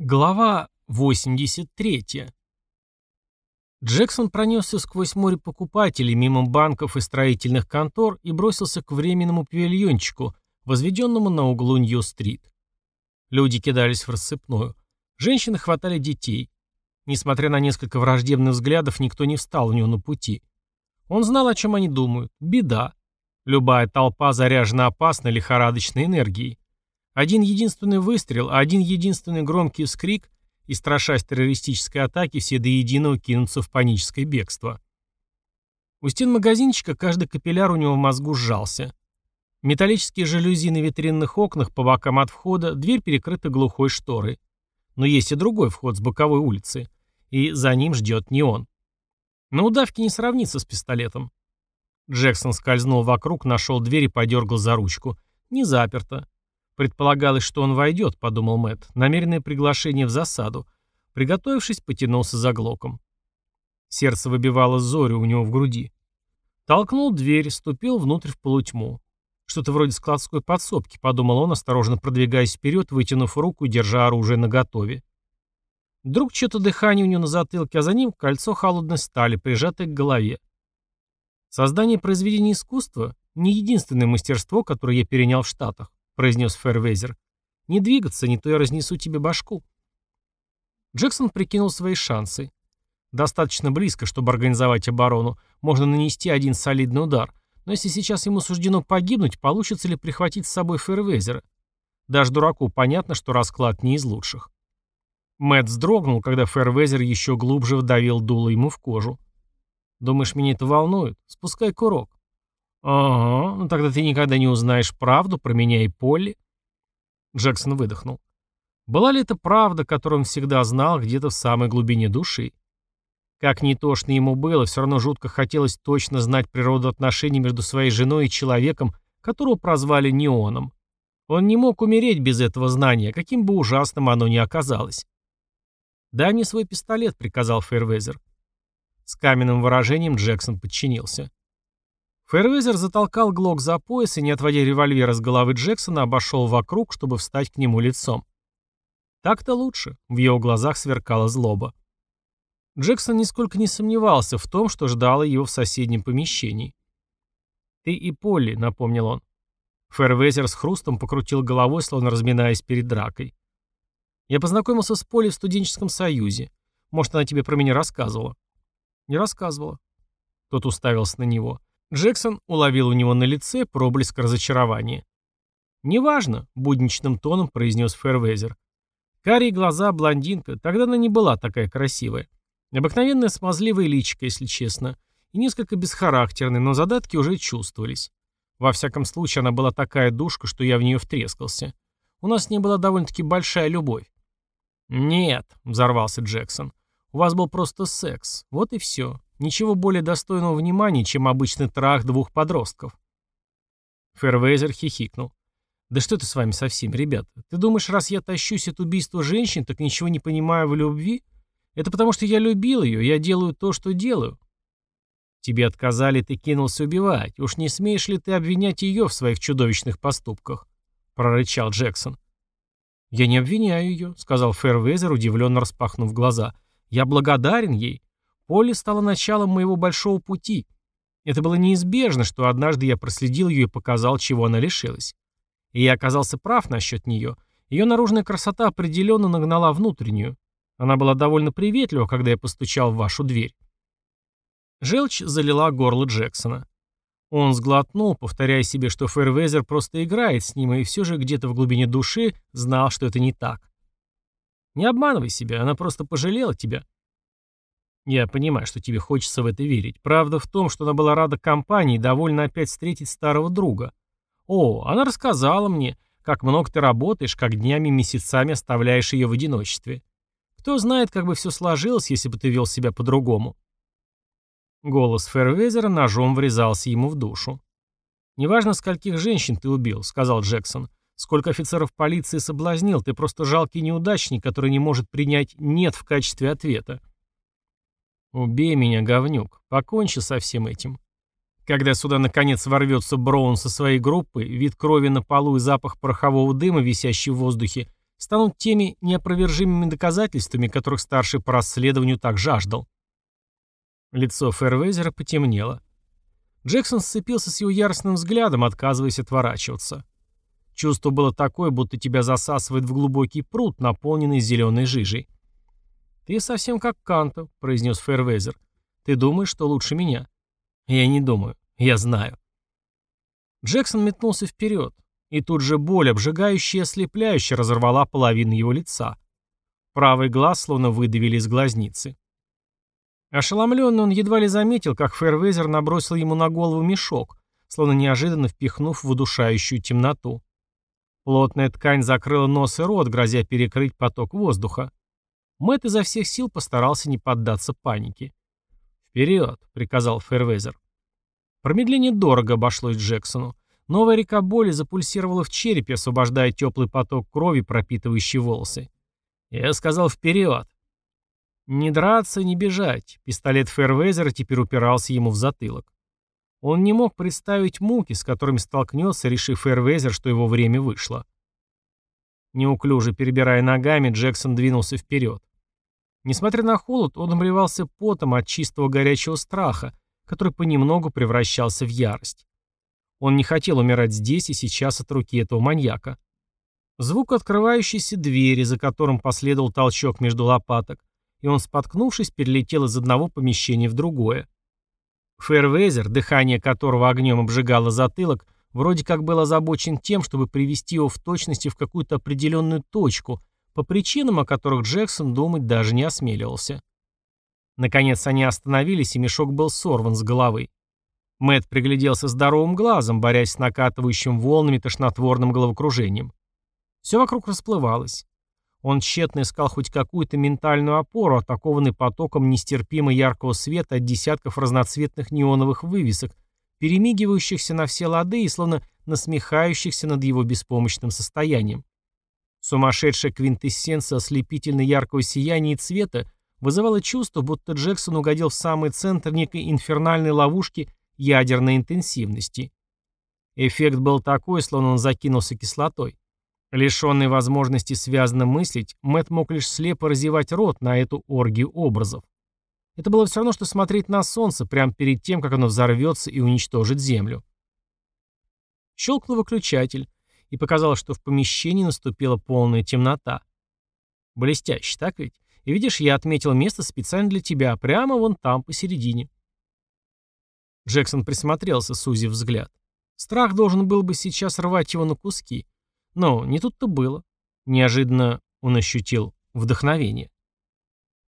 Глава 83. Джексон пронесся сквозь море покупателей, мимо банков и строительных контор и бросился к временному павильончику, возведенному на углу Нью-стрит. Люди кидались в рассыпную. Женщины хватали детей. Несмотря на несколько враждебных взглядов, никто не встал у него на пути. Он знал, о чем они думают. Беда. Любая толпа заряжена опасной лихорадочной энергией. Один единственный выстрел, а один единственный громкий вскрик, и, страшась террористической атаки, все до единого кинутся в паническое бегство. У стен магазинчика каждый капилляр у него в мозгу сжался. Металлические жалюзи на витринных окнах по бокам от входа, дверь перекрыта глухой шторой. Но есть и другой вход с боковой улицы, и за ним ждет не он. На удавке не сравнится с пистолетом. Джексон скользнул вокруг, нашел дверь и подергал за ручку. Не заперто. Предполагалось, что он войдет, подумал Мэт. Намеренное приглашение в засаду. Приготовившись, потянулся за глоком. Сердце выбивало зорю у него в груди. Толкнул дверь, ступил внутрь в полутьму. Что-то вроде складской подсобки, подумал он, осторожно продвигаясь вперед, вытянув руку и держа оружие наготове. Вдруг что-то дыхание у него на затылке, а за ним кольцо холодной стали, прижатое к голове. Создание произведений искусства — не единственное мастерство, которое я перенял в Штатах произнес Фэрвезер. «Не двигаться, не то я разнесу тебе башку». Джексон прикинул свои шансы. Достаточно близко, чтобы организовать оборону. Можно нанести один солидный удар. Но если сейчас ему суждено погибнуть, получится ли прихватить с собой Фэрвезера? Даже дураку понятно, что расклад не из лучших. Мэтт вздрогнул, когда Фэрвезер еще глубже вдавил дуло ему в кожу. «Думаешь, меня это волнует? Спускай курок. «Ага, ну тогда ты никогда не узнаешь правду про меня и Полли». Джексон выдохнул. Была ли это правда, которую он всегда знал где-то в самой глубине души? Как ни тошно ему было, все равно жутко хотелось точно знать природу отношений между своей женой и человеком, которого прозвали Неоном. Он не мог умереть без этого знания, каким бы ужасным оно ни оказалось. «Дай мне свой пистолет», — приказал Фэрвезер. С каменным выражением Джексон подчинился. Фэрвезер затолкал Глок за пояс и, не отводя револьвера с головы Джексона, обошел вокруг, чтобы встать к нему лицом. Так-то лучше. В его глазах сверкала злоба. Джексон нисколько не сомневался в том, что ждало его в соседнем помещении. «Ты и Полли», — напомнил он. Фэрвезер с хрустом покрутил головой, словно разминаясь перед дракой. «Я познакомился с Полли в студенческом союзе. Может, она тебе про меня рассказывала?» «Не рассказывала». Тот уставился на него. Джексон уловил у него на лице проблеск разочарования. «Неважно», — будничным тоном произнес Фервезер. Карие глаза, блондинка, тогда она не была такая красивая. Обыкновенная смазливая личико, если честно. И несколько бесхарактерной, но задатки уже чувствовались. Во всяком случае, она была такая душка, что я в нее втрескался. У нас с ней была довольно-таки большая любовь. «Нет», — взорвался Джексон. «У вас был просто секс. Вот и все. Ничего более достойного внимания, чем обычный трах двух подростков. Фервейзер хихикнул. «Да что ты с вами со всеми, ребята? Ты думаешь, раз я тащусь от убийства женщин, так ничего не понимаю в любви? Это потому, что я любил ее, я делаю то, что делаю». «Тебе отказали, ты кинулся убивать. Уж не смеешь ли ты обвинять ее в своих чудовищных поступках?» — прорычал Джексон. «Я не обвиняю ее», — сказал Фервейзер, удивленно распахнув глаза. «Я благодарен ей. Поле стало началом моего большого пути. Это было неизбежно, что однажды я проследил ее и показал, чего она лишилась. И я оказался прав насчет нее. Ее наружная красота определенно нагнала внутреннюю. Она была довольно приветлива, когда я постучал в вашу дверь. Желчь залила горло Джексона. Он сглотнул, повторяя себе, что Фэрвезер просто играет с ним, и все же где-то в глубине души знал, что это не так. «Не обманывай себя, она просто пожалела тебя», я понимаю, что тебе хочется в это верить. Правда в том, что она была рада компании и довольна опять встретить старого друга. О, она рассказала мне, как много ты работаешь, как днями и месяцами оставляешь ее в одиночестве. Кто знает, как бы все сложилось, если бы ты вел себя по-другому. Голос Фервезера ножом врезался ему в душу. «Неважно, скольких женщин ты убил», — сказал Джексон. «Сколько офицеров полиции соблазнил, ты просто жалкий неудачник, который не может принять «нет» в качестве ответа. «Убей меня, говнюк. Покончи со всем этим». Когда сюда наконец ворвется Броун со своей группой, вид крови на полу и запах порохового дыма, висящий в воздухе, станут теми неопровержимыми доказательствами, которых старший по расследованию так жаждал. Лицо Фэрвейзера потемнело. Джексон сцепился с его яростным взглядом, отказываясь отворачиваться. Чувство было такое, будто тебя засасывает в глубокий пруд, наполненный зеленой жижей. «Ты совсем как Канто», — произнес Фэрвейзер. «Ты думаешь, что лучше меня?» «Я не думаю. Я знаю». Джексон метнулся вперед, и тут же боль, обжигающая и ослепляющая, разорвала половину его лица. Правый глаз словно выдавили из глазницы. Ошеломленный он едва ли заметил, как Фэрвезер набросил ему на голову мешок, словно неожиданно впихнув в удушающую темноту. Плотная ткань закрыла нос и рот, грозя перекрыть поток воздуха. Мэтт изо всех сил постарался не поддаться панике. «Вперед!» — приказал Фэрвезер. Промедление дорого обошлось Джексону. Новая река боли запульсировала в черепе, освобождая теплый поток крови, пропитывающий волосы. Я сказал «вперед!» Не драться, не бежать. Пистолет Фэрвезера теперь упирался ему в затылок. Он не мог представить муки, с которыми столкнется, решив Фэрвезер, что его время вышло. Неуклюже перебирая ногами, Джексон двинулся вперед. Несмотря на холод, он обливался потом от чистого горячего страха, который понемногу превращался в ярость. Он не хотел умирать здесь и сейчас от руки этого маньяка. Звук открывающейся двери, за которым последовал толчок между лопаток, и он, споткнувшись, перелетел из одного помещения в другое. Фэрвезер, дыхание которого огнем обжигало затылок, вроде как был озабочен тем, чтобы привести его в точности в какую-то определенную точку, по причинам, о которых Джексон думать даже не осмеливался. Наконец они остановились, и мешок был сорван с головы. Мэт пригляделся здоровым глазом, борясь с накатывающим волнами тошнотворным головокружением. Все вокруг расплывалось. Он тщетно искал хоть какую-то ментальную опору, атакованный потоком нестерпимо яркого света от десятков разноцветных неоновых вывесок, перемигивающихся на все лады и словно насмехающихся над его беспомощным состоянием. Сумасшедшая квинтэссенция ослепительно яркого сияния и цвета вызывала чувство, будто Джексон угодил в самый центр некой инфернальной ловушки ядерной интенсивности. Эффект был такой, словно он закинулся кислотой. Лишенный возможности связно мыслить, Мэт мог лишь слепо разевать рот на эту оргию образов. Это было все равно, что смотреть на солнце прямо перед тем, как оно взорвется и уничтожит Землю. Щелкнул выключатель, и показалось, что в помещении наступила полная темнота. Блестяще, так ведь? И видишь, я отметил место специально для тебя, прямо вон там, посередине. Джексон присмотрелся, сузив взгляд. Страх должен был бы сейчас рвать его на куски. Но не тут-то было. Неожиданно он ощутил вдохновение.